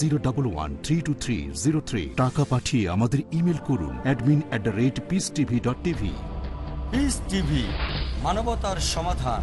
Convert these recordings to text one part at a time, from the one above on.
Zero one three two three zero three টাকা পাঠিয়ে আমাদের ইমেল করুন admin at the rate Peace TV dot TV TV মানবতার সমাধান।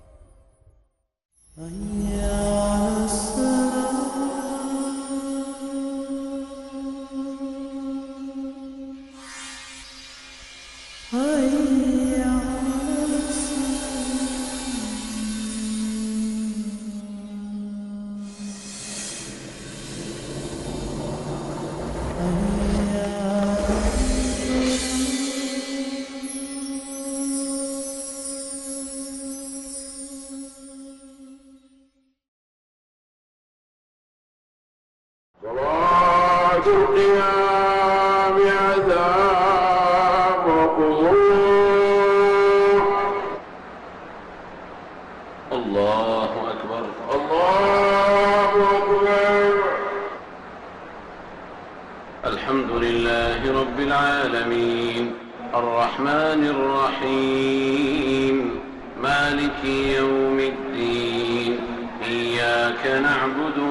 صلاة القيام عذاب وقبور الله أكبر. الله أكبر. الحمد لله رب العالمين. الرحمن الرحيم. مالك يوم الدين. إياك نعبد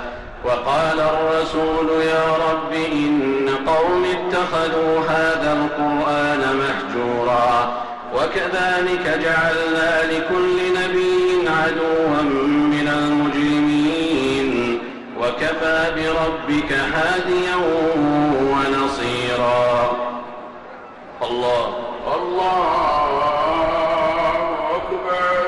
وقال الرسول يا رب إن قوم اتخذوا هذا القرآن مهجورا وكذلك جعلنا لكل نبي عدوا من المجرمين وكفى بربك هاديا ونصيرا. الله الله أكبر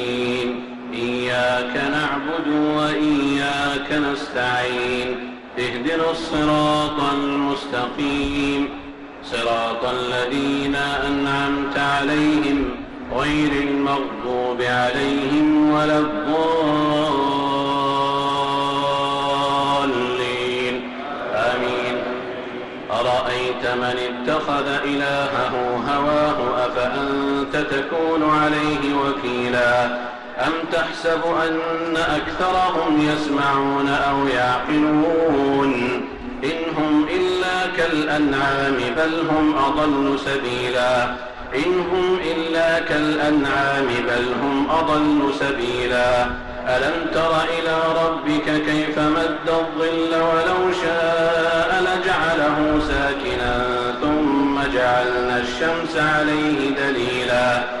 وإياك نستعين اهدنا الصراط المستقيم. صراط الذين أنعمت عليهم غير المغضوب عليهم ولا الضالين. آمين. أرأيت من اتخذ إلهه هواه أفأنت تكون عليه وكيلا؟ أم تحسب أن أكثرهم يسمعون أو يعقلون؟ إن هم إلا كالأنعام بل هم أضل سبيلا. إن هم إلا كالأنعام بل هم أضل سبيلا. ألم تر إلى ربك كيف مد الظل ولو شاء لجعله ساكنا ثم جعلنا الشمس عليه دليلا.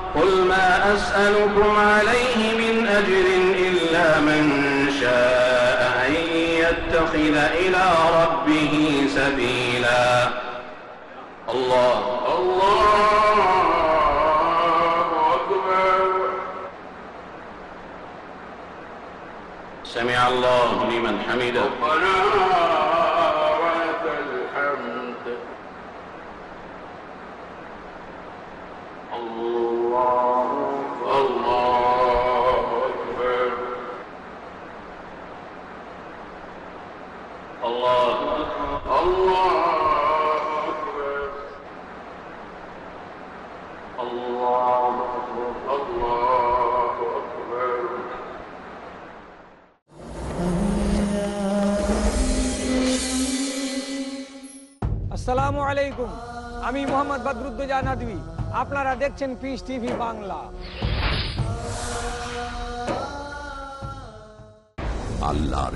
قل ما أسألكم عليه من أجر إلا من شاء أن يتخذ إلى ربه سبيلا. الله الله أكبر. سمع الله لمن حمده. আমি মোহাম্মদ বদরুদ্দোজা নদী আপনারা দেখছেন পিস টিভি বাংলা। আল্লাহর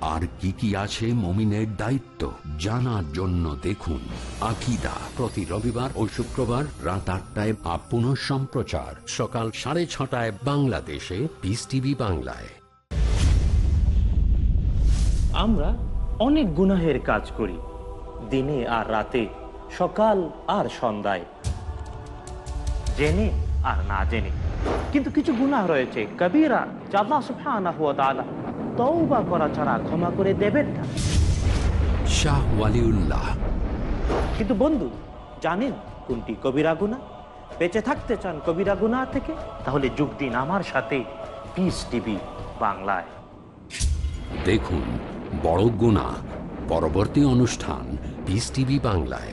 আর কি কি আছে মমিনের দায়িত্ব জানার জন্য দেখুন আকিদা প্রতি রবিবার ও শুক্রবার রাত আটটায় আপন সম্প্রচার সকাল সাড়ে ছটায় বাংলাদেশে পিস টিভি বাংলায়। আমরা অনেক গুনাহের কাজ করি, দিনে আর রাতে, সকাল আর সন্ধ্যায়। জেনে আর না জেনে। কিন্তু কিছু গুনাহ রয়েছে। কবিরা তাআলা তওবা করা ছাড়া ক্ষমা করে দেবেন না। শাহ ওয়ালিউল্লাহ। কিন্তু বন্ধু জানেন কোনটি কবিরা গুনাহ? বেঁচে থাকতে চান কবিরা গুনাহ থেকে? তাহলে যোগ দিন আমার সাথে। পিস টিভি বাংলায়। দেখুন বড় গুণা পরবর্তী অনুষ্ঠান পিস টিভি বাংলায়।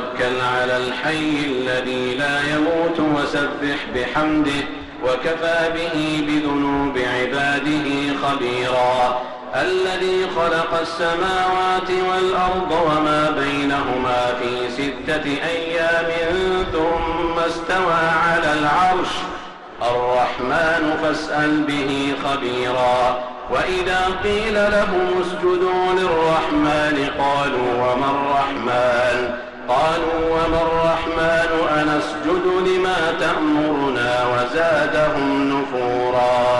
وتوكل على الحي الذي لا يموت وسبح بحمده وكفى به بذنوب عباده خبيرا. الذي خلق السماوات والأرض وما بينهما في ستة أيام ثم استوى على العرش. الرحمن فاسأل به خبيرا. وإذا قيل لهم اسجدوا للرحمن قالوا وما الرحمن؟ قالوا وما الرحمن أنسجد لما تأمرنا وزادهم نفورا.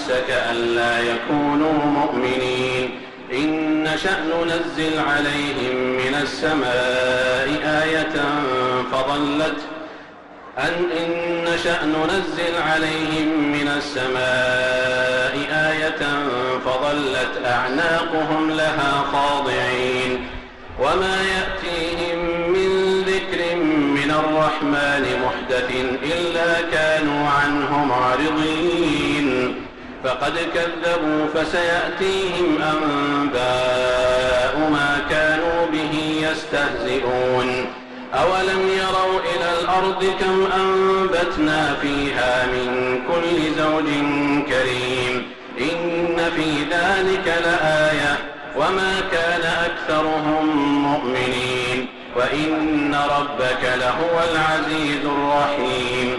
نفسك ألا يكونوا مؤمنين. إن شأن ننزل عليهم من السماء آية فظلت أن إن شأن ننزل عليهم من السماء آية فظلت أعناقهم لها خاضعين. وما يأتيهم من ذكر من الرحمن محدث إلا كانوا عنه معرضين. فقد كذبوا فسيأتيهم أنباء ما كانوا به يستهزئون. أولم يروا إلى الأرض كم أنبتنا فيها من كل زوج كريم. إن في ذلك لآية. وما كان أكثرهم مؤمنين. وإن ربك لهو العزيز الرحيم.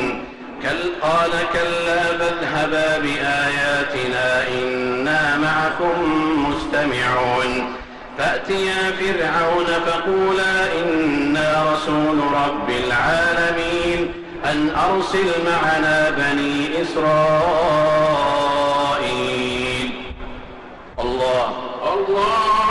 كل قال كلا فاذهبا بآياتنا إنا معكم مستمعون فأتيا فرعون فقولا إنا رسول رب العالمين أن أرسل معنا بني إسرائيل الله الله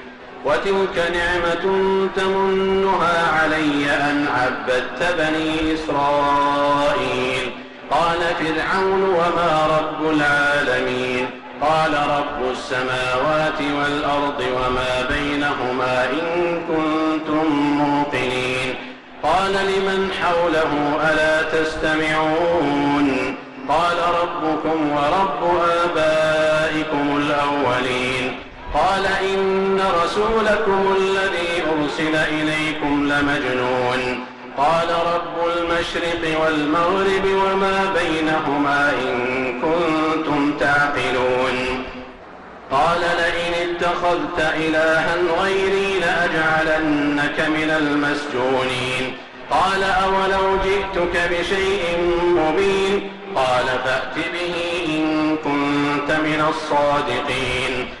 وتلك نعمة تمنها علي أن عبدت بني إسرائيل. قال فرعون وما رب العالمين. قال رب السماوات والأرض وما بينهما إن كنتم موقنين. قال لمن حوله ألا تستمعون؟ قال ربكم ورب آبائكم الأولين. قال إن رسولكم الذي أرسل إليكم لمجنون. قال رب المشرق والمغرب وما بينهما إن كنتم تعقلون. قال لئن اتخذت إلها غيري لأجعلنك من المسجونين. قال أولو جئتك بشيء مبين. قال فأت به إن كنت من الصادقين.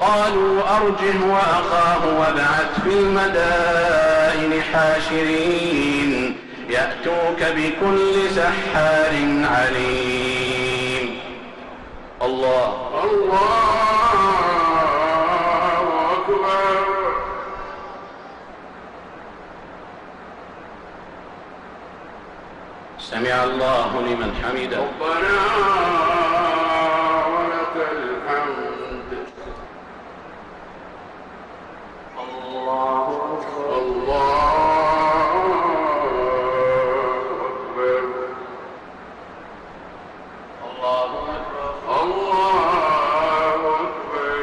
قالوا أرجه وأخاه وابعث في المدائن حاشرين. يأتوك بكل سحار عليم. الله. الله أكبر. سمع الله لمن حمده. ربنا ولك الحمد الله أكبر الله أكبر الله أكبر الله أكبر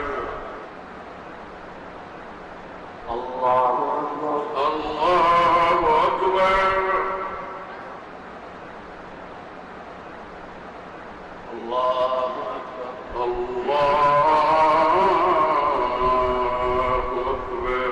الله أكبر الله أكبر الله أكبر الله أكبر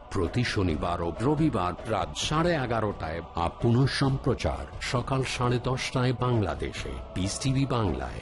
প্রতি শনিবার ও রবিবার রাত সাড়ে এগারোটায় আপন সম্প্রচার সকাল সাড়ে দশটায় বাংলাদেশে। পিস টিভি বাংলায়।